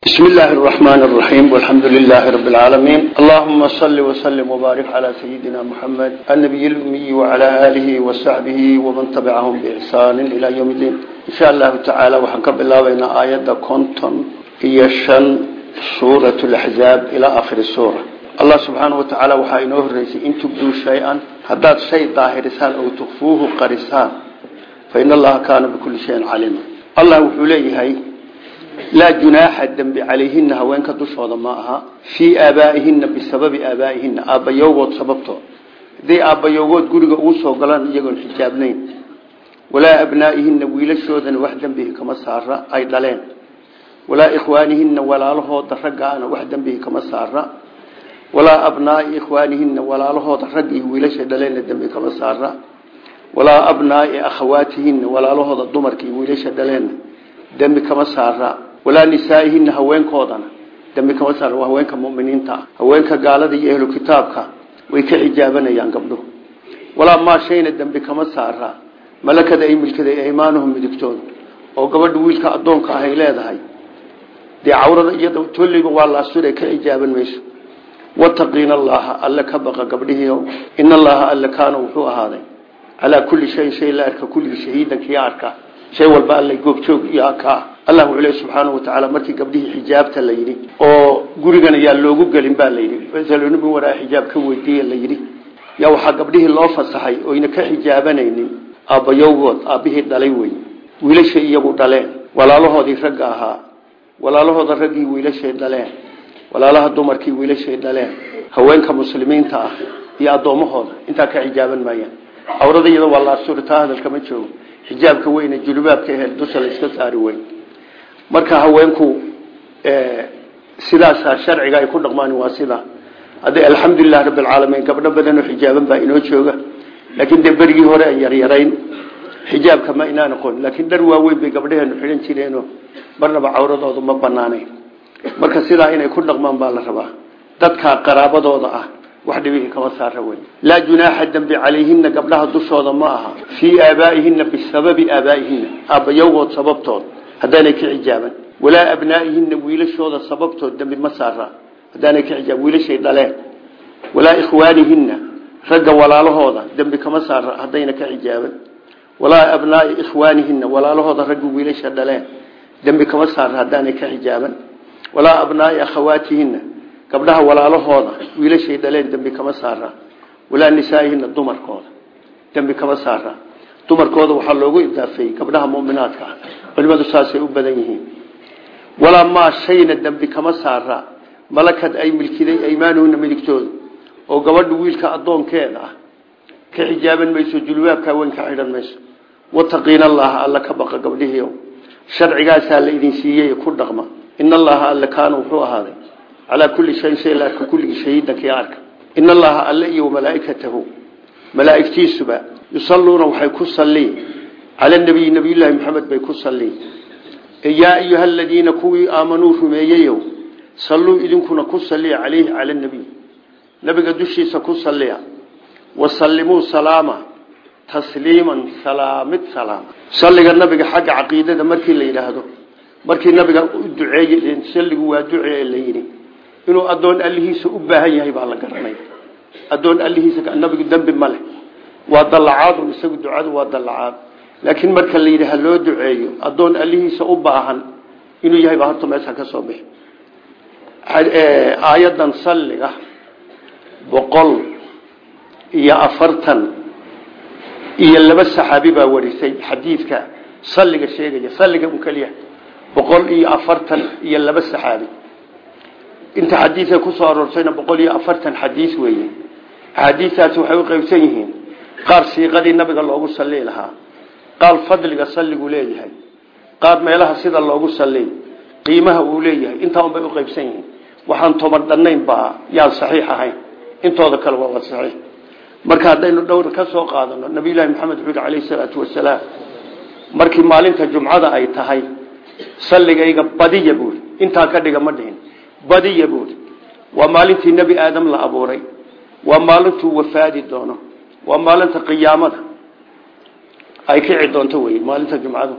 بسم الله الرحمن الرحيم والحمد لله رب العالمين اللهم صل وسلم وبارك على سيدنا محمد النبي الأمي وعلى آله وصحبه ومن تبعهم بإحسان إلى يوم الدين إن شاء الله تعالى وحنكب الله بين آيات كنتم هي شن سورة الأحزاب إلى آخر السورة الله سبحانه وتعالى وحاينوه الرئيس إن تبدو شيئا هداد شيء ظاهرسان أو تخفوه قرسان فإن الله كان بكل شيء عليما الله وحليه laa junaaxa dembi calayhina haweenka dushooda ma aha. Fii aabaa'ihina bisababi aabaa'ihina aabbayowgood sababtood hadday aabbayowgood guriga ugu soo galaan iyagoon xijaabnayn. Walaa abnaa'ihina wiilashoodana wax dembihi kama saara ay dhaleen. Walaa ikhwaanihina walaalahooda raggaana wax dembihi kama saara walaa abnaai ikhwaanihina walaalahooda rag iyo wiilasha dhaleenna dembi kama saara walaa abnaai akhawaatihina walaalahooda dumarka iyo wiilasha dhaleenna dembi kama saara walaa nisaa'ihina haweenkoodana. Dembi kama saara waa haweenka muminiinta ah. Haweenka gaalada iyo ehlu kitaabka way ka xijaabanayaan gabdhuhu walaa maa shayna dembi kama saara. Malakada ay milkaday aymaanuhum midigtooda oo gabadha wiilka addoonka ah ay leedahay. Dee cawrada iyada tolliba waa laasture ka xijaaban mayso wataqiina allaha alle ka baqa gabdhihii in allaha alle kaana wuxuu ahaaday. Calaa kulli shayin shay la arka kulligii shahiidan kii arka. Iyo allah wuxuu leeyahay subxaanahu watacaala markii gabdhihii xijaabta la yidhi oo gurigan ayaa loogu gelin baa la yidhi. Fasaluni min waraa xijaab ka weydiiya la yidhi yaa waxaa gabdhihii loo fasaxay oyna ka xijaabanaynin aabbayowgood aabbihii dhalay wey wiilashay iyagu dhaleen walaalahoodii ragga ahaa walaalahooda raggii wiilashay dhaleen walaalaha dumarkii wiilashay dhaleen haweenka muslimiinta ah iyo addoommahooda intaa ka xijaaban maayaan awrada iyada waa la asuritaa hadalkama joogo. Xijaabka weyne julubaabka ahe dusha la saari weyn marka haweenku sidaasa sharciga ay ku dhaqmaan waa sida. Hadda alxamdulilah rabi alcaalamiin gabdho badan oo xijaaban baa inoo jooga laakiin dee berigii hore aan yaryarayn xijaabka ma inaan aqoon laakiin dhar waaweyn bay gabdhaheenu xidhan jireenoo marnaba cawradoodu ma banaanayn marka sidaa inay ku dhaqmaan baa la rabaa. Dadka qaraabadooda ah wax dhibihi kama saara wey laa junaaxa dembi calayhina gabdhaha dushooda ma aha. Fii aabaa'ihina bisababi aabaa'ihina aabbayowgood sababtood haddaanay ka xijaaban walaa abnaa'ihina wiilashooda sababtood dembi ma saara haddaanay ka ijaaban wiilashay dhaleen. Walaa ikhwaanihina ragga walaalahooda dembi kama saara haddayna ka xijaaban walaa abnaai ikhwaanihina walaalahooda ragga wiilasha dhaleen. Dembi kama saara haddaanay ka xijaaban walaa abnaai akhawaatihina gabdhaha walaalahooda wiilashay dhaleen dembi kama saara walaa nisaa'ihina dumarkooda dembi kama saara dumarkooda waxaa loogu idaafeeyey gabdhaha muminaadka ah culimadu saasay u badan yihiin. Walaa maa shayna dembi kama saara malakad ay milkiday aymaanuhuna midigtooda oo gabadha wiilka addoonkeeda ah ka xijaaban mayso julbaabka weyn ka xidhan mayso. Wataqiina allaha alla ka baqa gabdhihii sharcigaasaa la idin siiyey ku dhaqma. In allaha alle kaana wuxuu ahaaday. Calaa kulli shayin shay la arka kulligii shahiidankii arka. In allaha alle iyo malaaikatahu. Malaaigtiisuba yusalluuna waxay ku salliin cala nabiyi nabiyullaahi maxamed bay ku salliin yaa ayuha aladiina kuwii aamanuu rumeeyeyow salluu idinkuna ku salliya caleyhi cala nabiy nabiga dushiisa ku salliya wasallimuu salaama tasliiman salaamid salaama salliga nabiga xagga caqiidada markii la yidhaahdo markii nabiga u duceeye salligu waa ducee la yidhi inuu addoon allihiisa u baahan yahay baa la garanay addoon allihiisa nabigu dembi ma leh waa dallacaadun isagu laakiin marka la yidhi loo duceeyo addoon allihiisa u baahan inuu yahay baa horta meesha ka soo bixi. Aayadan salliga boqol iyo afartan iyo laba saxaabi baa warisay xadiidka salliga sheegaya salliga un keliya boqol iyo afartan iyo laba saxaabi. Inta xadiidka ku soo aroortayna boqol iyo afartan xadiis weeye. Axaadiistaasi waxay u qaybsan yihiin qaar siiqadii nabiga loogu salli lahaa qaar fadliga salligu leeyahay. Qaar meelaha sida loogu salli qiimaha uu leeyahay intaa un bay u qaybsan yihiin. Waxaan toban dhannayn baa yaan saxiix ahayn. Intooda kale waa wad saxiix. Marka haddaynu dhowr ka soo qaadano nabiyullaahi maxamed wuxuu yihi calayhi salaatu wasalaam markii maalinta jumcada ay tahay salligayga badiya buuri intaa ka dhiga ma dhihin. Badiya buuri waa maalintii nebi aadam la abuuray. Waa maalintuu wafaadi doono. Waa ay kici doonto wey maalinta jumcadu.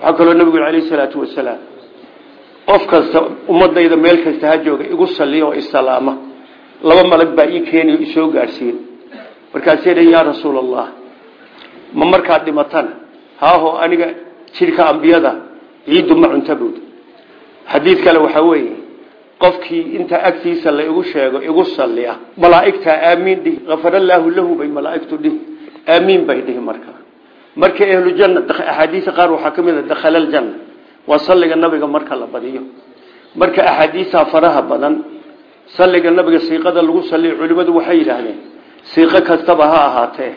Waxaa kaloo nabigu alayh salaatu wasalaam qof kasta ummadayda meel kasta ha jooga igu saliya oo isalaama. Laba malag baa ii keeniyo isoo gaadhsiin markaasay dhan yaa rasuul ma markaad dhimatana? Haaho aniga jidhka ambiyada ciiddu ma cunta buud xadiid kale waxaa weeye qofkii inta agtiisa la igu sheego igu saliya malaa'igtaa aamiin dhihi kafarallaahu lahu bay malaa'igtu dhihi aamiin bay dhihi markaa marka ahlujanna axaadiisa qaar waxaa ka mid a dakhala aljanna. Waa salliga nabiga marka la badiyo. Marka axaadiisaa faraha badan salliga nabiga siiqada lagu saliyo culimmadu waxay yidhaahdeen siiqo kastaba ha ahaatee.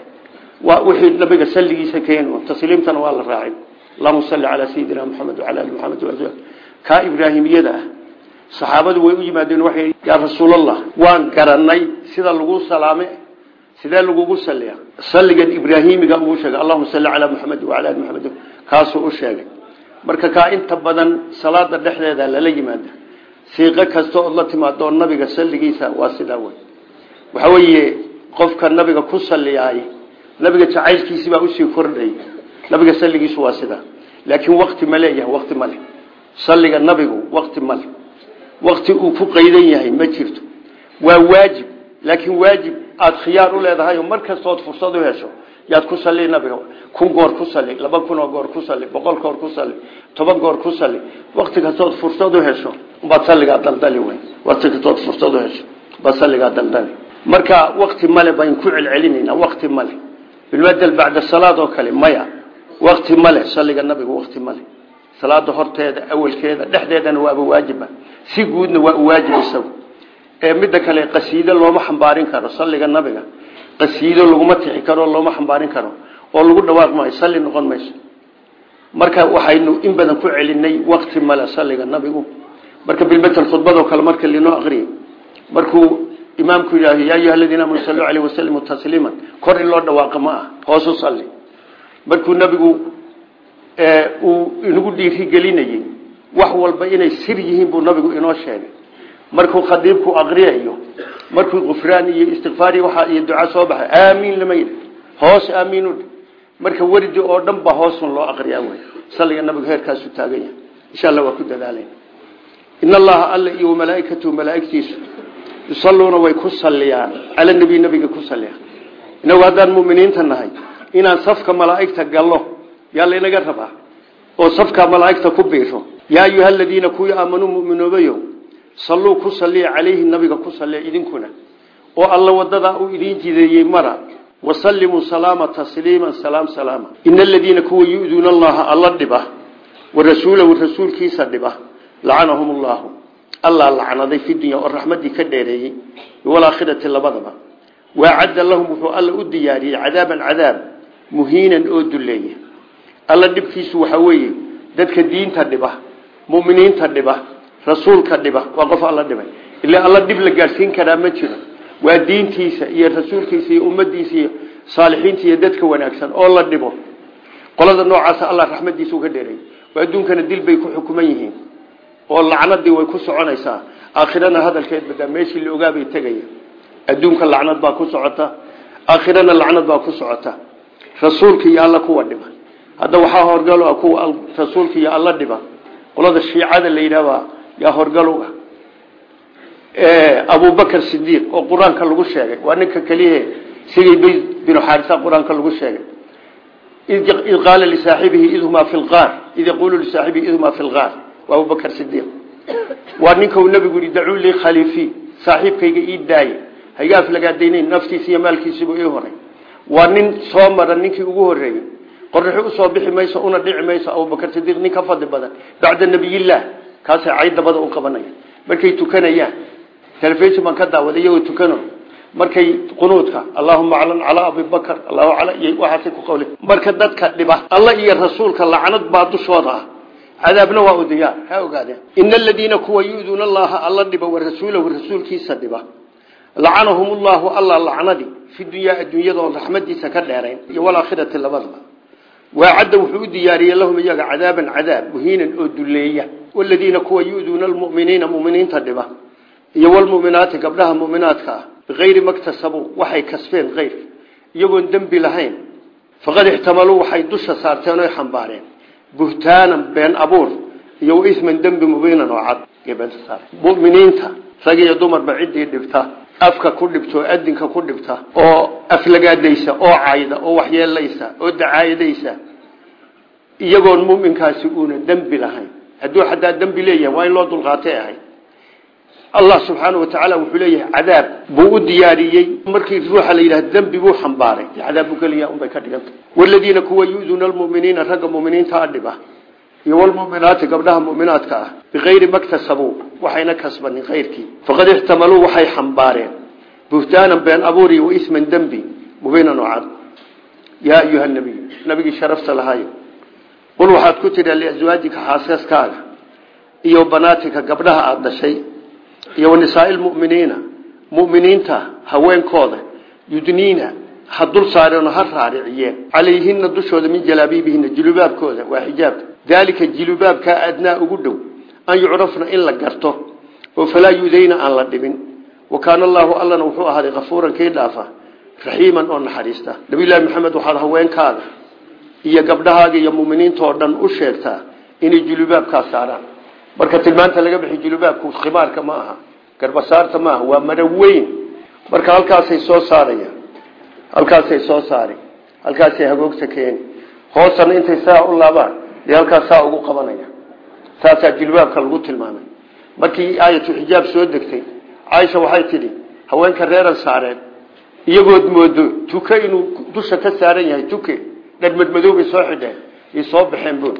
Waa wixii nabiga salligiisa keenu tasliimtana waa la raacin allahuma salli calaa sayidina maxamed wacala ali maxamed wa kaa ibraahimiyada ah saxaabadu way u yimaadeen waxay yaa rasuulallah waan garanay sida lagu salaame sidee lagugu saliya salligan ibraahimiga uu sheegay allahuma salli calaa maxamed wacala ali maxamed kaasuu u sheegay. Marka kaa inta badan salaada dhexdeeda lala yimaada siiqo kasta ood la timaadoo nabiga salligiisa waa sidaa wey waxa weeye qofka nabiga ku saliyaay nabiga jacaylkiisii baa u sii kordhay. Nabiga salligiisu waa sidaa. Laakiin wakti ma leeyahay male salliga nabigu wakti male wakti uu ku qaydan yahay ma jirto. Waa waajib laakiin waajib aada khiyaar u leedahay mar kastood fursad u hesho yaad ku sali nabiga kun goor ku sali laba kunoo goor ku sali boqol goor ku sali toban goor ku sali wakti kastood fursad u hesho baad saligaa daldali wey wakti kastood fursad u hesho baad saligaa daldali. Marka wakti male bayn ku celcelinayna wakti male. Bilmadel bacda salaad oo kale maya. Wakti male saliga nabiga wakti male. Salaada horteeda awalkeeda dhexdeedana waaba waajiba. Si guudna waa waajib isagu ee midda kale qasiido looma xambaarin karo salliga nabiga. Qasiido laguma tixi karo looma xambaarin karo. Oo lagu dhawaaq maayo salli noqon mayso. Marka waxaynu in badan ku celinay wakti male salliga nabigu. Marka bilmatel khudbadoo kale marka linoo aqriyay markuu imaamku yidhaaho yaa ayuha aladiina amanu saluu aleyh wasalimu tasliiman. Kor in loo dhawaaqa ma ah hoosu salli. Markuu nabigu uu inagu dhiirigelinayey wax walba inay sir yihiin buu nabigu inoo sheegay markuu khadiibku aqriyayo markuu qufraan iyo istikfaar waa iyo duca soo baxay aamiin lama yidhi hoos aamiin udhi marka werdi oo dhan ba hoosun loo aqriyaa wey salliga nabigu heerkaasu taagan yahay. Insha allah waa ku dadaalayna in allaha alla iyo malaaikatu malaaigtiisu yusalluuna way ku saliyaan cala nabi nabiga ku saliyaan inagu haddaan muminiinta nahay inaan safka malaaigta gallo yaa laynaga rabaa? Oo safka malaaigta ku biiro yaa ayuha aladiina kuwii aamanuu muminoobayo salluu ku saliya calayhi nabiga ku saliya idinkuna. Oo alla wadadaa uu idiin jideeyey mara wasallimuu salaama tasliima salaam salaama ina aladiina kuwa yu'duuna allaha alla dhiba wa rasuulahu rasuulkiisa dhiba lacanahum allahu allaa lacnaday fi dunya oo raxmadii ka dheereeyey. Walaakhirati labadaba. Waacadda lahum wuxuu alla u diyaariyey cadaaban cadaab muhiinan oo duleeya alla dhibkiisu waxaa weeye dadka diinta dhiba muminiinta dhiba rasuulka dhiba waa qof alla dhibay. Ilaa alla dhib la gaadhsiin karaa ma jiro. Waa diintiisa iyo rasuulkiisa iyo ummadiisa iyo iyo dadka wanaagsan oo la dhibo. Qolada noocaasa alla raxmadiisa uga dheeray. Oo adduunkana dil ku xukuman yihiin. Oo lacnadii way ku soconaysaa. Aakhirana hadalkeed badaa meeshii la ogaabay tegaya. Adduunka lacnad baa ku socota. Aakhirana lacnad baa ku socota. Rasuulka iyo alla kuwa dhiba. Hadda waxaa horgalo kuwa rasuulka iyo alla dhiba. Qolada shiicada la yidhahbaa yaa horgalo ah. Abubakr sidiiq oo qur'aanka lagu sheegay waa ninka keliya sigay bayd binu xaarisa qur'aanka lagu sheegay. Id qaala lisaaxibihi idhumaa fi lqaar id yaquulu lisaaxibihi idhumaa fi lqaar waa abubakr sidiiq waa ninka uu nabigu yihi dacuu lii khaliifii. Saaxiibkayga ii daaye. Hayga aflagaadaynayn naftiisa iyo maalkiisiibu ii horay. Waa nin soo mara ninkii ugu horeeyey qorraxi u soo bixi mayso una dhici mayso abubakr sidiiq nin ka badan. Bacda nabiyillaah kaasay caydabada u qabanaya. Markay tukanayaan telefishin baan ka daawaday iyagoo tukano markay qunuudka allahuma aclan calaa abibakr allahu cala iyo waxaasay ku qawle marka dadka dhiba alla iyo rasuulka lacnad baa dushooda ah. Cadaabna waa u diyaar ha ogaadeen ina aladiina kuwa yu'duuna allaha alla dhiba wa rasuulahu rasuulkiisa dhiba. Lacanahum ullahu alla fi dunyaa adduunyada raxmadiisa ka dheerayn iyo walaakhirati labadaba waacadda wuxuu u diyaariyey lahum iyaga cadaaban cadaab muhiinan oo duleeya waladiina kuwa yu'duuna almu'miniina muminiinta dhiba iyo walmuminaati gabdhaha muminaadka ah bikayri maktasabuu waxay kasbeen keyrka iyagoon dembi lahayn faqad ixtamaluu waxay dusha saarteen oy xambaareen. Buhtaanan been abuur iyo waisman dembi mubiinan oo cad. Muminiinta rag iyo dumarba ciddii dhibta afka ku dhibta oo adinka ku dhibta oo aflagaadaysa oo cayda oo waxyeelaysa oo dacaayadaysa iyagoon muminkaasi uuna dembi lahayn. Hadduu xataa dembi leeyahay waa in loo dulqaatay ahayd. Allah subxaana watacaala wuxuu leeyahay cadaab buu u diyaariyey. Markii ruuxa la yidhaha dembi buu xambaaray. Cadaab buu geliya unbay ka dhiganta waladiina kuwa yu'duuna almuminiina ragga muminiinta a dhiba iyo walmuminaati gabdhaha muminaadka ah bikayri waxayna kasbanin kayrkii faqad ixtamaluu waxay xambaareen. Buhtaanan been abuuriy waisman dembi mubiinan oo cad. Yaa ayuha nabiy nabigii sharafta lahaayo qul waxaad ku tidha liaswaajika xaasaskaaga iyo banaatika gabdhaha aada dhashay iyo wanisaai lmuminiina muminiinta haweenkooda yudniina ha dul saareenoo ha raariciyeen. Calayhina dushooda min jalaabiibihina jilubaabkooda waa xijaabka daalika jilubaabkaa adnaa an yucrafna in la garto oo falaa yudayna aan la dhibin. Wa kaana allaahu allana wuxuu ahaaday kafuuran kii dhaafa raxiiman oo naxariista. Nabiylahi maxamed waxaad haweenkaaga iyo gabdhahaaga iyo muminiintoo dhan u sheegtaa inay julubaabkaa saaraan. Marka tilmaanta laga bixi julubaabku khimaarka ma aha garbasaarta maaha waa maro weyn. Marka halkaasay soo saaraya halkaasay soo saari halkaasay hagoogta keeni hoosana intay saa u laabaan dee halkaas saa qabanaya saasaa julubaabka lagu tilmaamay. Markii aayatu xijaab soo degtay caaisha waxay tidhi haweenka reeran saareen iyagood moodo tuke inuu dusha ka saaran yahay tuke dharmadmadow bay soo xidheen ay soo baxeen buun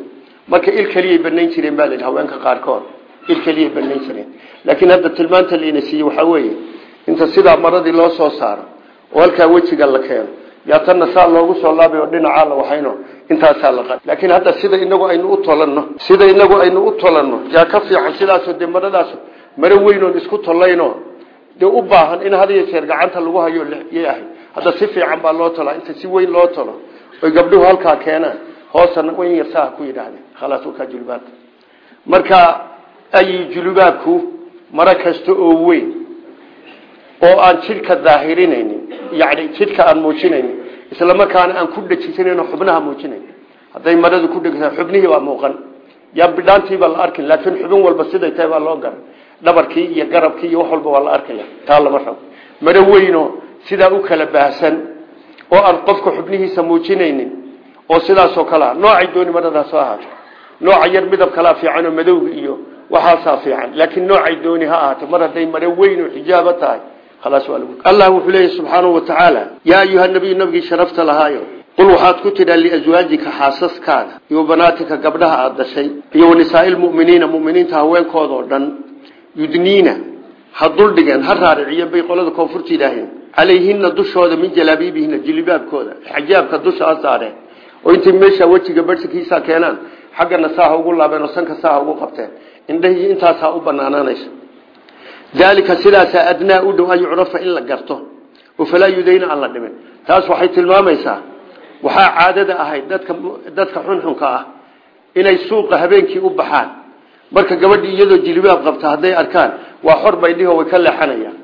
marka il keliyay banayn jireen baa layidhi haweenka qaarkood il keliyay banayn jireen. Laakiin hadda tilmaanta layna siiyey waxaa weeye inta sidaa maradii loo soo saaro oo halkaa wejiga la keeno yaa tanna saa loogu soo laabay oo dhinacaa la waxayno intaasaa la qa laakiin hadda sida inagu aynu u tolanno sida inagu aynu u tolanno yaa ka fiican sidaasoo dee maradaas maro weynoon isku tolayno dee u baahan in had iyo jeer gacanta lagu hayo yay ahay hadda si fiican baa loo tolaa inta si weyn loo tolo. Oy gabdhuhu halkaa keenaan hoosana weyn yarsaha ku yidhaahdeen. Khalaas wakaa julubaabka marka ay julubaabku maro kasta oo weyn oo aan jidhka daahirinaynin yani jidhka aan muujinaynin islamarkaana aan ku dhejisanayn xubnaha muujinayn hadday maradu ku dhegisa xubnihii baa muuqan. Yaa bidhaantiibaa la arkin laakiin xubin walba siday tahay baa loo garan dhabarkii iyo garabkii iyo wax walba waa la arkaya. Taa lama rabo. Maro weyno sidaa u kala baahsan oo aan qofka xubnihiisa muujinaynin oo sidaasoo kalea noocay dooni maradaas soo ahaato. Nooca yar midab kalaa fiican oo madowga iyo waxaasaa fiican. Laakiin noocay dooni ha ahaato. Mar hadday maro weyn oo tahay lagu allah wuxuu leeyahy subxaanahu wa tacaala yaa ayuha nabiyu nabigii sharafta lahaayo qul waxaad ku tidhaa liaswaajika xaasaskaaga iyo banaatika gabdhaha aada dhashay iyo wanisaai lmuminiina muminiinta haweenkoodao dhan yudniina ha duldhigeen ha raariciyeen bay qolada koonfurta yidhaaheen calayhina dushooda min jalaabiibihina jilibaabkooda xajaabka dusha ha saareen oo intay meesha wejiga barhsikiisa keenaan xaggana saaha ugu laabeen oo sanka saaha ugu qabteen indhahii intaasaa u banaanaanaysa daalika sidaasaa adnaa u dhow an yucrafa in la garto. Oo falaa yudayna aan la dhimin. Taas waxay tilmaamaysaa. Waxaa caadada ahayd dadka dadka xunxunka ah inay suuqa habeenkii u baxaan. Marka gabadhii iyadoo jilibaab qabta hadday arkaan waa xor bay way ka leexanayaan.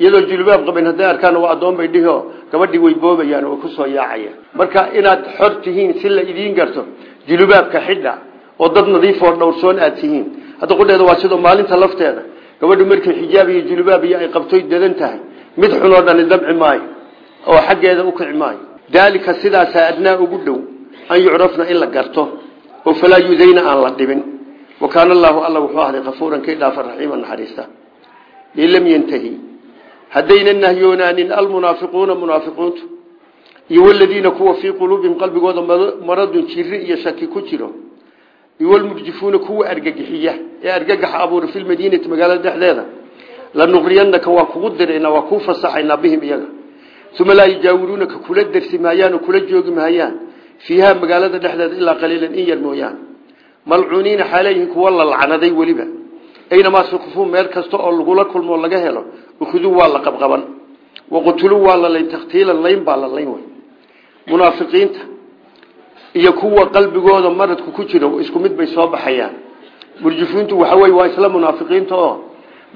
Iyadoo jilibaab qabin hadday arkaan waa addoon bay gabadhii way boobayaan oo ku soo yaacayaan. Marka inaad xor tihiin si la idiin garto jilibaabka xidha oo dad nadiif oo dhowrsoon aad tihiin. Hadda qudheeda waa sidoo maalinta lafteeda gabadhu markay xijaab iyo jilibaab iyo ay qabtoy dadan tahay mid xun oo dhani damci maayo oo xaggeeda u kici maayo. Daalika sidaasaa adnaa ugu dhow an yucrafna in la garto oo falaa yudayna aan la dhibin. Wa kaana allaahu alla wuxuu ahday kafuuran kii dhaafa raxiima naxariista. In lam yantahi. Haddayna nahyoonaanin almunaafiquuna munaafiquuntu. Iyo waladiina kuwa fii quluubihim qalbigooda maradun jiri iyo shaki ku jiro walmurjifuuna kuwa argagixiya ee argagaxa abuura fi lmadiinati magaalada dhexdeeda lanuqriyanaka waan kugu diraynaa waa kuu fasaxaynaa bihim iyaga uma laa yujaawiruunaka kula dersi maayaan oo kula joogi maayaan fiiha magaalada dhexdeeda ilaa qaliilan in yar mooyaan malcuuniina xaaleyihin kuwa la lacnaday weliba aynamaa sukufuun meel kasta oo lagula kulmoo laga helo ukhuduu waa la qabqaban waqutuluu waa la layn takhtiilan layn baa la layn iyo kuwa qalbigooda maradku ku jiro isku mid bay soo baxayaan. Murjifiintu waxa wey waa isla munaafiqiinta oo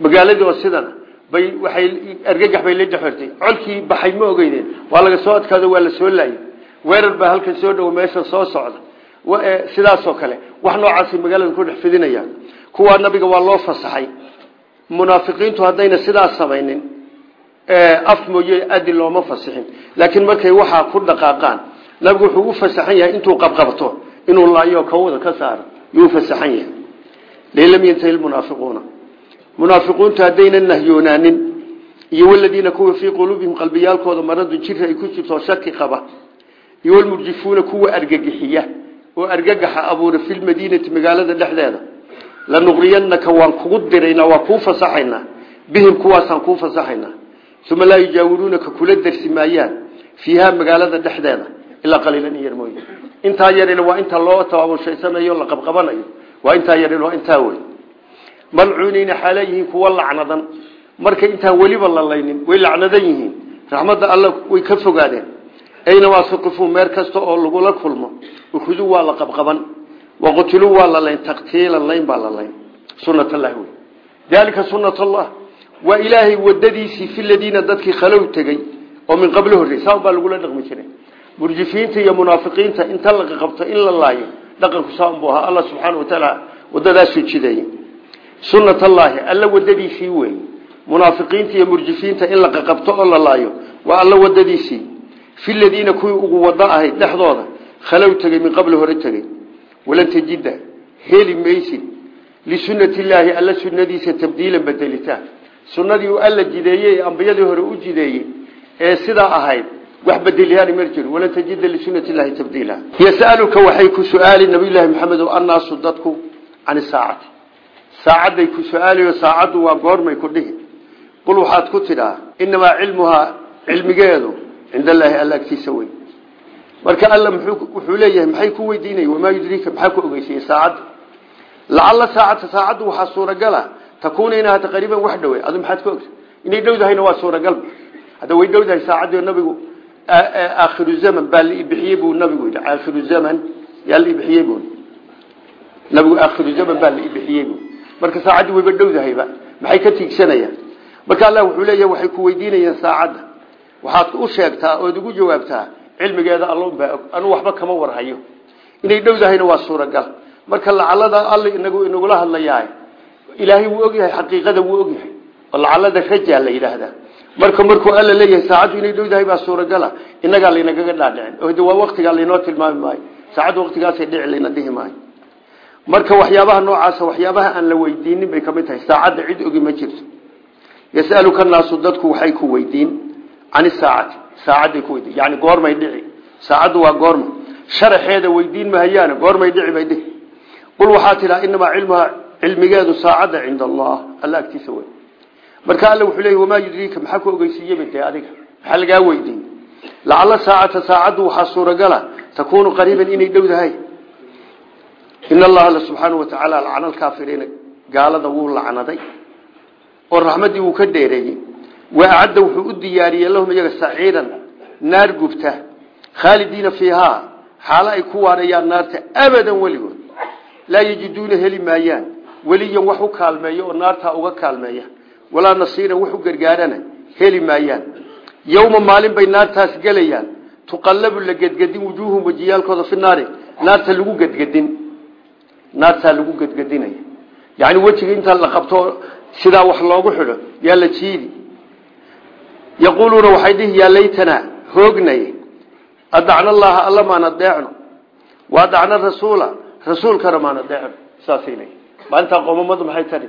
magaaladii oo sidan bay waxay argagax bay la dhexortay colkii baxay ma ogeydeen. Waa laga soo adkaado waa la soo laayay weerar baa halkan soo dhowo meesha soo socda. Sidaasoo kale wax noocaasay magaalada ku dhex kuwaa nabiga waa loo fasaxay. Munaafiqiintu haddayna sidaas samaynin af mooye adi looma fasixin. Laakiin markay waxaa ku dhaqaaqaan nabigu wuxuu u fasaxan yahay intuu qabqabto inuu laayo kawada ka saaro yuu fasaxan yahay. Lam yantahi lmunaafiquuna munaafiquuntu haddayna nahyoonaanin iyo kuwa fii quluubihim qalbiyaalkooda maradu jiri ay ku jirto shaki qaba iyo walmurjifuuna kuwa argagixiya oo argagaxa abuura fi lmadiinati magaalada dhexdeeda. Lanuqriyanaka waan kugu diraynaa waa kuu fasaxaynaa. Bihim kuwaasaan kuu fasaxaynaa. Uma laa yujaawiruunaka kula darsi maayaan fiiha magaalada dhexdeeda ilaa qaliilan yar mooye. Intaa yarina waa inta loo tabaabushayanayo la qabqabanayo. Waa intaa yarin waa intaa wey malcuuniina xaala yihiin kuwa lacnadan. Markay intaan weliba lalaynin way lacnadan yihiin. Raxmadda alla way ka fogaadeen. Ayna waa suqifuu meer kasta oo lagula kulmo. Ukhuduu waa la qabqaban. Waqutiluu waa la layn taqtiilan layn baa la layn. Sunat allah wey. Daalika sunat allah waa ilaahay wadadiisii fi ladiina dadkii khalow tegey oo min qablo horrey saa baa lagula dhaqmi jiray murjifiinta iyo munaafiqiinta inta la qabto in la laayo dhaqanku saan buu ahaa. Alla subxaana watacaala wadadaasuu jideeyey. Sunat allaahi alla wadadiisii wey munaafiqiinta iyo murjifiinta in la qaqabto oo la laayo waa alla wadadiisii fi ladiina kuwii ugu wado ahayd dhexdooda khalow tegey min qabli hore tegey. Walan tajida heli maysid. Lisunati illaahi alla sunadiisa tabdiilan bedelitaan sunadii uu alla jideeyey ee ambiyadii hore u jideeyey ee sidaa ahayd wax bedeliyaani ma jiro walan tajida lisunati llahi tabdiila. Yasaluka waxay ku su'aali nabiyullaahi maxamed annaasu dadku can saacati. Saacadday ku su'aaliyo saacaddu waa goormay ku dhihi. Qul waxaad ku tidhaa inamaa cilmuhaa cilmigeedu cinda allaahi alla agtiisa wey marka alla wuxuu leeyahay maxay ku weydiinaya wamaa yudriika? Maxaa ku ogeysiye saacadda lacalla saacata saacaddu waxaa suuragala takuuna in ahata qariiban wax dhowe. Adu maxaad ka ogta inay dhowdahayna waa suuragalba hadda way dhowdahay saacaddi nabigu aakhiru zaman baa laibixiyey buu nabigu yidhi aakhiru zaman yaa laibixiyey bu nabigu aakhiru zaman baa laibixiyey bu marka saacaddii wayba dhowdahayba maxay ka tiigsanayaan marka allah wuxuu leeyahay waxay ku weydiinayaan saacadda waxaad u sheegtaa ood ugu jawaabtaa cilmigeeda allbaa anuu waxba kama warhayo inay dhowdahayna waa suuragal marka lacalada alla inagu inagula hadlayahay ilaahay wuu ogyahay xaqiiqada wuu ogyahay oo lacalada rajaa la yidhaahdaa marka markuu alla leeyahay saacaddu inay dhowdahay baa suuragala. Inagaa laynagaga dhaadhicin. Waa waktigaa laynoo tilmaami maayo saacaddu waktigaasay dhici layna dhihi marka waxyaabaha noocaasa waxyaabaha aan la weydiinin bay ka mid tahay. Saacadda cid ogi ma jirto. Yasaluka naasu dadku waxay ku weydiin can saacati saacadday ku weydiin. Yani goormay dhici. Saacaddu waa goorma sharaxeeda weydiin mahayaane goormay dhici bay dhihi. Qul waxaa tidhaa inamaa cilmuha saacadda cinda allah. Alla agtiisa wey marka alla wuxuu leeyay wamaa yudriika? Maxaa ku ogeysiiyeba dee adiga. Maxaa lagaa weydiin? Lacalla saacata saacaddu waxaa suuragala takuunu qariiban inay dhowdahay in allaha alla subxaanau watacaala lacna alkaafiriina gaalada wuu lacnaday oo raxmaddii wuu ka dheereeyey. Wa acadda wuxuu u diyaariyey lahum iyaga saciiran naar gubta khaalidiina fiihaa. Xaalo ay ku waarayaan naarta abadan weligood. Laa yajiduuna heli maayaan. Weliyan wax u oo naartaa uga kaalmeeya walaa nasiiran wax u gargaarana heli maayaan. Yowma maalin bay naartaas gelayaan. Tuqallabu la gedgedin wujuuhum wejiyaalkooda fi naari. Naarta lagu gedgedin. Naartaa lagu gedgedinaya. Yacni wejiga inta la qabto sidaa wax loogu xidho yaa la jiidi. Yaquuluuna waxay dhihi yaa laytanaa hoognay. Adacna allaha alla maan adeecno wa adacna rasuula. Rasuulkana maan adeecno saasay leeyihiin maalintaa qoomamadu maxay tari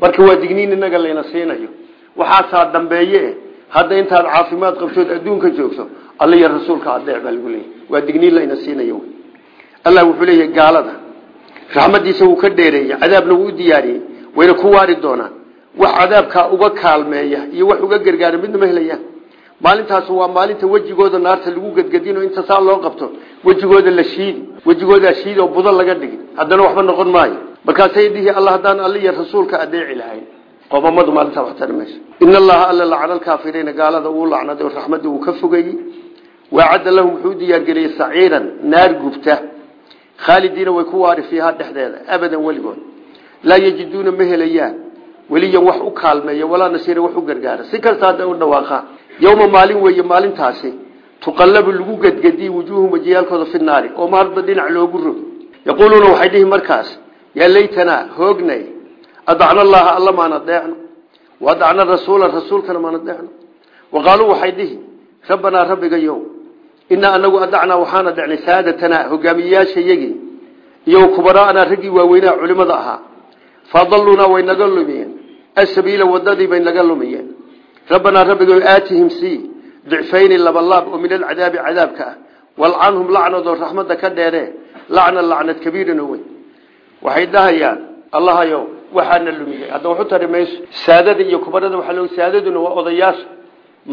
marka waa digniin inaga layna siinayo. Waxaasaa dambeeye hadda intaad caafimaad qabtood adduunka joogto alla iyo rasuulka adeec baa lagu leeyahy waa digniin layna siinayo. Allah wuxuu leeyahay gaalada. Raxmadiisa wuu ka dheereeyey cadaabna wuu u diyaariyey. Wayna ku waari doonaan wax cadaabkaa uga kaalmeeya iyo wax uga gargaara midna ma helayaan maalintaas waa maalinta wejigooda naarta lagu gedgedino inta saa loo qabto. Wejigooda la shiidi wejigoodaa shiidi oo budo laga dhigi haddana waxba noqon maayo. Markaasay dhihi alla haddaan alla iyo rasuulka adeeci lahayn. Qoomamadu maalintaa wax tari mayso in allaha alla lacna alkaafiriina gaalada uu lacnaday oo raxmadda uu ka fogeeyey waacadda lahum wuxuu u diyaargeliyey saciiran naar gubta. Khaalidiina way ku waari fiihaa dhexdeeda abadan weligood. Laa yajiduuna ma helayaan. Weliyan wax u kaalmeeya walaa nasiira wax u gargaara. Si kasta hadday u dhawaaqaan yowma maalin weeye maalintaasi tuqallabu lagu gedgediye wujuuhum wajiyaalkooda fi naari oo maalba dhinac loogu rogo yaquuluuna waxay dhihi markaas yaa laytanaa hoognay adacna allaha alla maan adeecno waadacna rasuula rasuulkana maan adeecno wa qaaluu waxay dhihi rabbanaa rabbigayow inaa anagu adacnaa waxaan adecnay saadatanaa hogaamiyeyaashayagii iyo kubaraanaa raggii waaweynaa culimada ahaa. Fadaluunaa way naga lumiyeen asabiila wadadii bay naga lumiyeen rabbanaa rabbigayo aatihim sii dicfayni labalaab oo min alcadaabi cadaabka ah walcanhum lacnadoo raxmadda ka dheere lacna lacnad kabiiran oo weyn waxay dhahayaan allahayo waxaana lumiyey hadda waxu tari mayso saadada iyo kubarada waxaa loo saadaduna waa odayaasha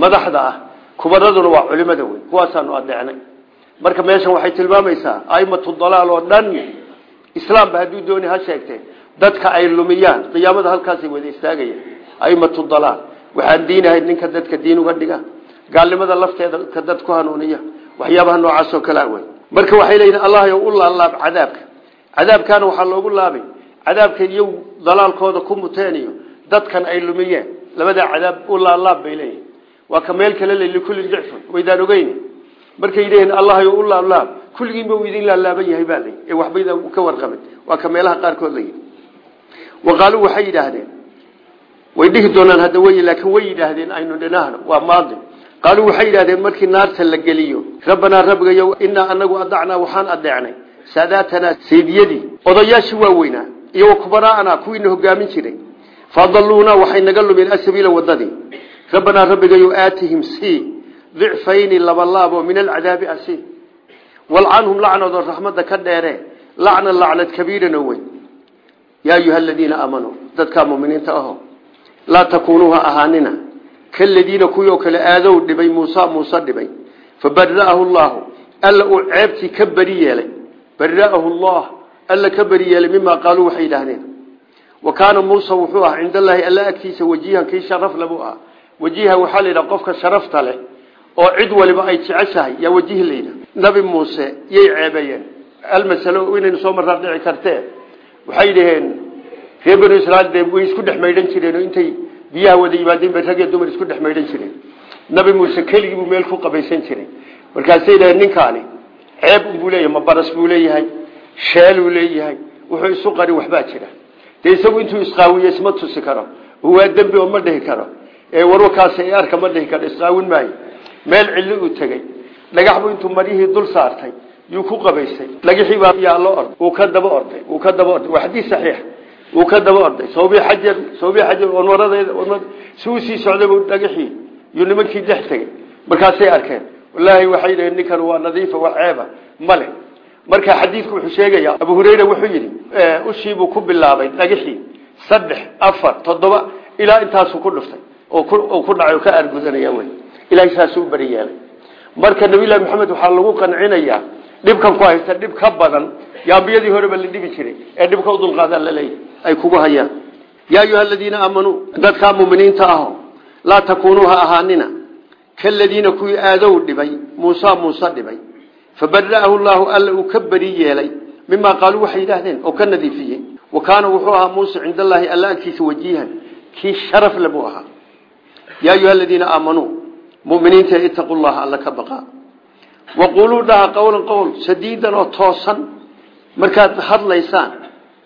madaxda ah kubaraduna waa culimada weyn kuwaasaanu adeecnay marka meeshan waxay tilmaamaysaa aimatu dalaal oo dhan islaamba hadduu dooni ha sheegtee dadka ay lumiyaan qiyaamada halkaasay wada istaagayaan aimatu dalaal waxaan diinahay ninka dadka diin uga dhiga. Gaalnimada lafteeda ka dad ku hanuuniya. Waxyaabaha noocaasoo kalea wey marka waxay leeyihiin allahayo u laalaab cadaabka. Cadaabkaana waxaa loogu laabay. Cadaabka iyo dalaalkooda ku muteen iyo dadkan ay lumiyeen. Labadaa cadaab u laalaab bay leeyihiin waa ka kale le likullin dicfun waydaan ogeyn markay yidhaheen allahayo u laalaab. Kulligiinba uu idin laalaaban yahay baa ee waxbayda ka warqabin. Waa ka meelaha qaarkood la yidhi waxay yidhaahdeen way dhihi doonaan hadda wey laakiin way yidhaahdeen aynu dhinahno waa maadi. Qaaluu waxay yidhahdeen markii naarta la geliyo rabbanaa rabbigayo inaa anagu adacnaa waxaan adeecnay saadaatanaa sayidiyadii odayaashii waaweynaa iyo kubanaana kuwiina hogaamin jiray. Fadaluuna waxay naga lumeen asabiila wadadii rabbanaa rabbigayo aatihim si dicfayni labalaabo min alcadaabi asi. Walcanhum lacnadoo raxmadda ka dheere lacna lacnad kabiiran oo weyn. Yaa ayuha aladiina aamanuu dadkaa muminiinta aho laa takuunuuha ahaanina. Kaladiina kuwii oo kale aadow dhibay muusa muuse dhibay. Fabara'ahu llaahu alla uu ceebtii ka beri yeelay. Bara'ahu llah alla ka beri yeelay mimaa qaaluu waxay yidhaahdeen. Wa kaana muusa wuxuu ah cinda allaahi alla agtiisa wajiihan kii sharaf labuu ah wajiiha waxaa la qofka sharafta leh oo cid waliba ay jeceshahay yaa wajihi la nabi muuse yay ceebeeyeen almasalo inaynu soo maraa dhici kartee waxay dhaheen reer banu israiil de way isku dhex maydhan jireen intay biyaha wada yimaadeen bay rag dumar isku dhex jireen. Nabi muuse keligii buu meel ku qabaysan jiray. Markaasay dhaheen ninkaani ceeb unbuu leeyahay ma baras buu leeyahay sheeluu leeyahay wuxuu isu qarin waxbaa jira. Dee intuu isqaawiye isma tusi karo waa dembi oo ma dhihi karo. Ee warwakaas ee arka ma dhihi karo isqaawin maayo. Meel cilli uu tegey dhagax buu intuu maryihii dul saartay yuu ku qabaysay dhagixii baa yaa loo orday uu ka daba orday uu ka daba orday. Waa xadiis uu ka daba orday sawbi xajar sawbi xajar onwaradeeda si uu sii socday buu dhagaxii yuu nimankii dhex tegey markaasay arkeen wallaahi waxay dhaheen ninkan waa nadiifa wax ceeba male marka xadiidku wuxuu sheegayaa abu hurayra wuxuu yidhi ushiibuu ku bilaabay dhagixii saddex afar toddoba ilaa intaasuu ku dhuftay. Oo ku dhacay ka aargudanaya wey ilahay saasuu u beri yeelay marka nabiyllahi maxamed waxaa lagu qancinayaa dhibkan ku haysta dhib ka badan yo ambiyadii horeba la dhibi jiray ee dhibka u dulqaadaan laleeyahy ay kugu hayaan. Yaa ayuha aladiina aamanuu dadkaa muminiinta aho laa takuunuu ha ahaanina. Kaladiina kuwii aadow dhibay muusa muuse dhibay. Fabara'ahu llaahu alla uu ka beri yeelay mimaa qaaluu waxay yidhaahdeen oo ka nadiifiyey. Wa kaana wuxuu ahaa muuse cinda allaahi alla agtiisa kii sharaf le buu ahaa. Yaa ayuha aladiina aamanuu muminiinta itaqu llaha alla ka baqaa waquuluu dhaha qowlan qowl sadiidan oo toosan markaad hadlaysaan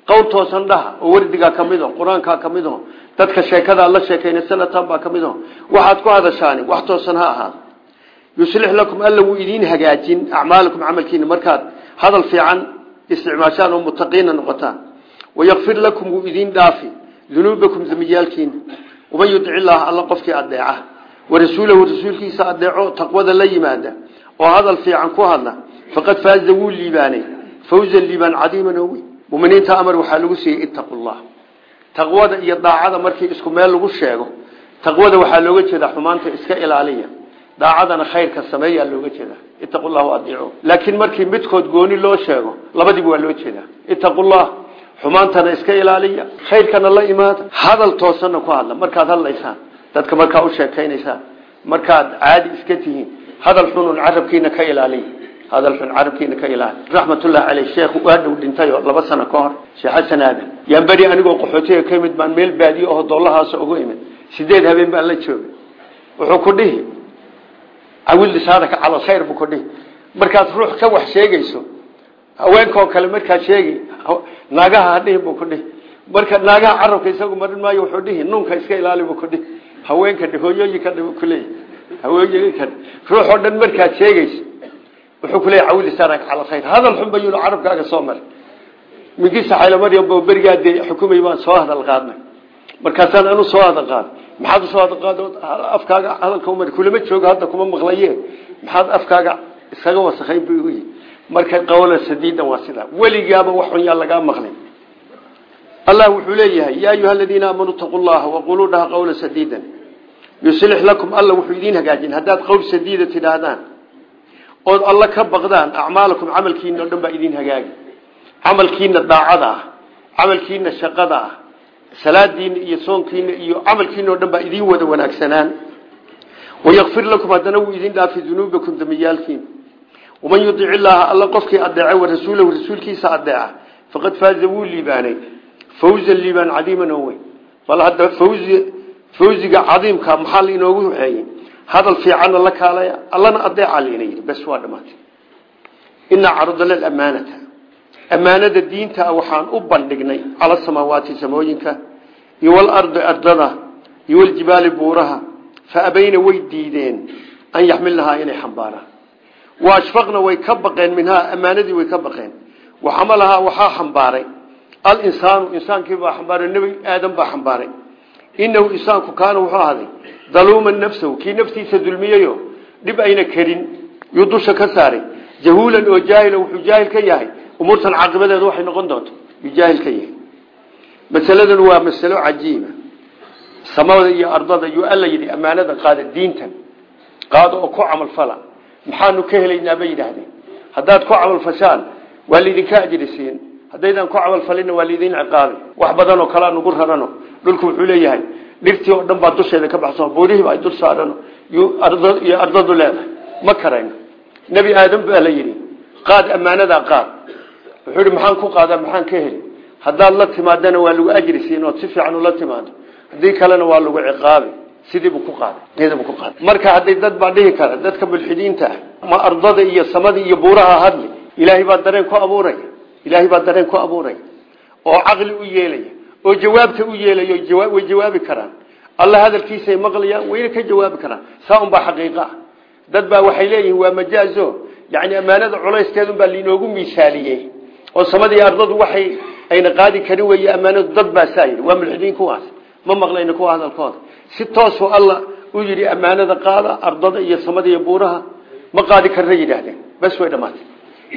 qowl toosan dhaha oo wardigaa ka mid o dadka sheekada la sheekayna sanatan baa ka mid o waxaad ku hadashaani wax toosan ha ahaado. Yuslix lakum alla wuu hagaajin acmaalakum camalkiina markaad hadal fiican isticmaashaan oo mutaqiina noqotaan. Wayakfir lakum wuu dhaafi dunuubakum dembiyaalkiina waman yudic alla qofkii adeeca warasuulahu rasuulkiisa adeeco taqwada la yimaada. Oo hadal fiican ku hadla faqad faaza wuu liibaanay. Fawzan liibaan cadiiman oo muminiinta amar waxaa lagu siiyey ittaqu llah taqwada iyo daacada markii isku meel lagu sheego taqwada waxaa looga jeedaa xumaanta iska ilaaliya. Daacadana khayrka sameeyaa looga jeedaa. Ittaqu llah adiicu. Laakiin markii midkood gooni loo sheego labadiiba waa loo jeedaa. Ittaqu llah xumaantana iska ilaaliya khayrkana la imaada hadal toosanna ku hadla. Markaad hadlaysaan dadka markaa u sheekaynaysaan. Markaad caadi iska tihiin hadal xunun carabkiina ka ilaaliya hadal xun carabkiina ka ilaali raxmatullahi caleyh sheekhu waa dhow dhintay oo laba sano ka hor sheekh xasan aadan yaan beri anigoo qaxootiga ka imid baan meel baadiyo oo doolahaas ugu imid sideed habeen baan la joogay wuxuu ku dhihi cawil lisaanaka cala khayr buu ku dhihi markaad ruux ka wax sheegayso haweenkaoo kale markaa sheegi naagaha hadhihi buu ku dhihi marka naagaha carabka isagu marin maayo wuxuu dhihi nuunka iska ilaali buu ku dhihi markaad wuxuu kuleeyahy cawlisaanaka cala khayr hadal xun bayuuna carabkaaga soo maray. Minkiisa xaylamariya bo berigaa dee xukumay baan soo hadal qaadnay. Markaasaan anu soo hadal qaaday maxaad u soo hadal qaado afkaaga hadalka umari kulama joogo hadda kuma maqlaye maxaad afkaaga iskaga wasakhayn bu uyi marka qawla sadiidan waa sidaa weligaaba wax xun yaa lagaa maqlin allah wuxuu leeyahay yaa ayuha aladiina aamanuu taquu llaha waquluu dhaha qawla sadiidan. Yuslix lakum alla wuxuu idiin hagaajin. Haddaad qowl sadiida tidhaahdaan ood alla ka baqdaan acmaalakum camalkiina o dhan baa idiin hagaagi camalkiina daacada ah camalkiina shaqada ah salaadiina iyo soonkiina iyo camalkiina o baa idiin wada wanaagsanaan. Wayakfir lakum haddana wuu idin dhaafi dunuubakum dambiyaalkiina waman yudic illaaha alla qofkii adeeca wa rasuulahu rasuulkiisa adeeca faqad faaza wuu liibaanay. Fawzan liibaan cadiiman oo weyn. Bal hadda fawzi fawziga cadiimka maxaa la inoogu waxeeyey hadal fiicanna la kaalaya allana adeeca layna yidhi bes waa dhamaatay. Inaa caradna amaanata. Ammaanada diinta waxaan u bandhignay cala samaawaati samooyinka iyo walardi ardada iyo waljibaali buuraha fa abayna way diideen an yaxmilnahaa inay xambaaraan. Wa ashfaqna way ka baqeen minhaa ammaanadii way ka baqeen. Waxamalahaa waxaa xambaaray. Alinsaanu inahu insaanku kaana wuxuu ahday daluuman nafsahu kii naftiisa dulmiyeyo dhib ayna karin yuu dusha ka saaray jahuulan oo jaahila wuxuu jaahil ka yahay umuurtan caaqibadeedu waxay noqon doonto yuu jaahil ka yahay masaladan waa masalo cajiiba samada iyo ardada yuu alla yidhi ammaanada qaada diintan qaado oo ku camalfala maxaanu ka helaynaa bay yidhaahdeen haddaad ku camalfashaan waa laydinka ajri siin haddaydaan ku camalfalinna waa laydin ciqaabi wax badan oo kalea nugu rarano. Dhulku wuxuu leeyahay dhirtii oo dhan baa dusheeda ka baxsan buurihiiba ay dul saarano iyo ardadu leedahay. Ma karayno. Nebi aadam baa la yidhi qaad ammaanadaa qaad. Wuxuu maxaan ku qaadaa maxaan ka heli haddaad la timaadana waa lagu ajri siin si fiican ula timaado. Haddii kalena waa lagu ciqaabi sidiibuu ku qaaday iyadabuu ku qaaday. Marka hadday dad baa dhihi kara dadka mulxidiinta ah ma ardada iyo samadii iyo buuraha hadli ilaahay baa dareen ku abuuraya ilaahay baa dareen ku abuuraya oo caqli u yeelaya oo jawaabta u yeelaya way jawaabi karaan. Alla hadalkiisay maqlayaan wayna ka jawaabi karaan. Saa unbaa xaqiiqa. Dad baa waxay leeyihiin waa majaazo. Yani ammaanada culayskeedun baa liinoogu miisaaliyey oo samadii ardadu waxay ayna qaadi karin wey ammaanadu dad baa saa waa mulxidiin kuwaas. Ma maqlayno kuwa hadalkooda. Si toosuu alla u yidhi ammaanada qaada ardada iyo samada iyo buuraha ma qaadi karna yidhaahdeen. Bes way dhamaatay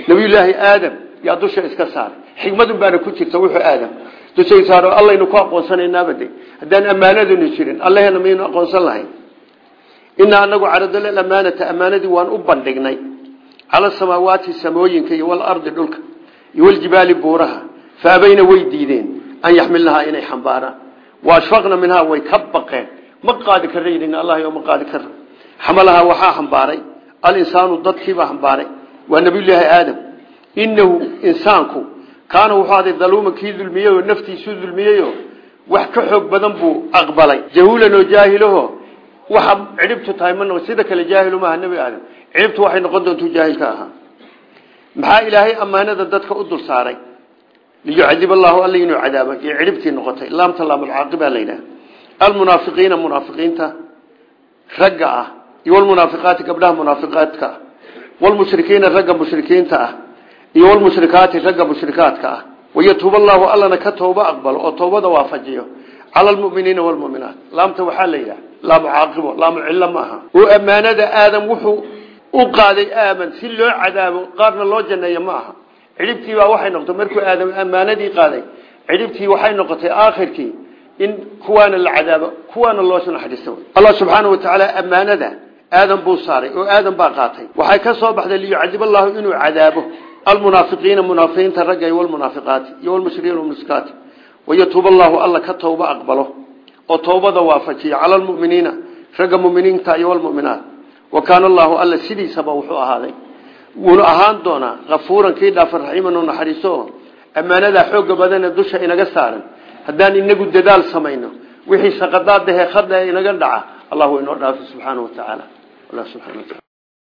nabiyullaahi aadam yaa dusha iska saaray xikmadun baana ku jirta wuxuu aadam dusha saaro allaynu ku aqoonsanaynaabade haddaan ammaanadunu jirin allahena maynu aqoonsan lahayn? Inaa anagu caradal amaanata ammaanadii waan u bandhignay. Cala samaawaati samooyinka iyo walardi dhulka iyo waljibaali buuraha. Fa abayna way diideen an yaxmilnahaa inay xambaaraan waashfaqna minhaa way ka baqeen. Ma qaadi karra yidhin allah ma qaadi kara xamalahaa waxaa xambaaray. Alinsaanu dadkiibaa xambaaray. Waa nabiyullaahi aadam inahu insaanku kaana wuxuu aday daluuman kii dulmiyeyoo naftiisuu dulmiyeyo wax ka xoog badan buu aqbalay. Jahuulan oo jaahilaho waxa cidhibtu tahay ma sida kale jaahilu maaha nebi aadam. Cidhibtu waxay noqon doontuu jaahilka ahaa maxaa ilaahay ammaanada dadka u dul saaray? Liyucadib allahu alla inuu cadaabo iyo cidhibtii noqotay. Laamta laamulcaaqibaa la yidhaha. Almunaafiqiina munaafiqiinta ragga ah iyo walmunaafiqaati gabdhaha munaafiqaadka ah. Walmushrikiina ragga mushrikiinta ah iyo walmushrikaati ragga mushrikaadka ah. Wayatuub allahu allana ka tooba aqbalo oo toobada waafajiyo. Cala almuminiina walmuminaat laamta waxaa la yidhaha laamu caaqibo laamu cillo maaha oo ammaanada aadam wuxuu u qaaday aaman si loo cadaabo qaarna loo janneeyo ma aha. Cidhibtii baa waxay noqotay markuu aadam ammaanadii qaaday cidhibtii waxay noqotay aakhirkii in kuwaana la cadaabo kuwaana loo naxariisto. Allah subxaana wa tacaala ammaanada aadam buu saaray oo aadam baa qaatay. Waxay ka soo baxday liyucadib allahu inuu cadaabo almunaafiqiina munaafiqiinta ragga iyo walmunaafiqaati iyo walmushrikiina walmushrikaati wayatuub allahu alla ka tooba aqbalo oo toobada waafajiya cala almuminiina ragga muminiinta iyo walmuminaat wa kaana allahu alla sidiisaba wuxuu ahaaday wuuna ahaan doonaa kafuuran kii dhaafa raxiiman oo naxariiso ammaanadaa xooga badanee dusha inaga saaran haddaan inagu dadaal samayno wixii saqadaadahee khada inaga dhaca allah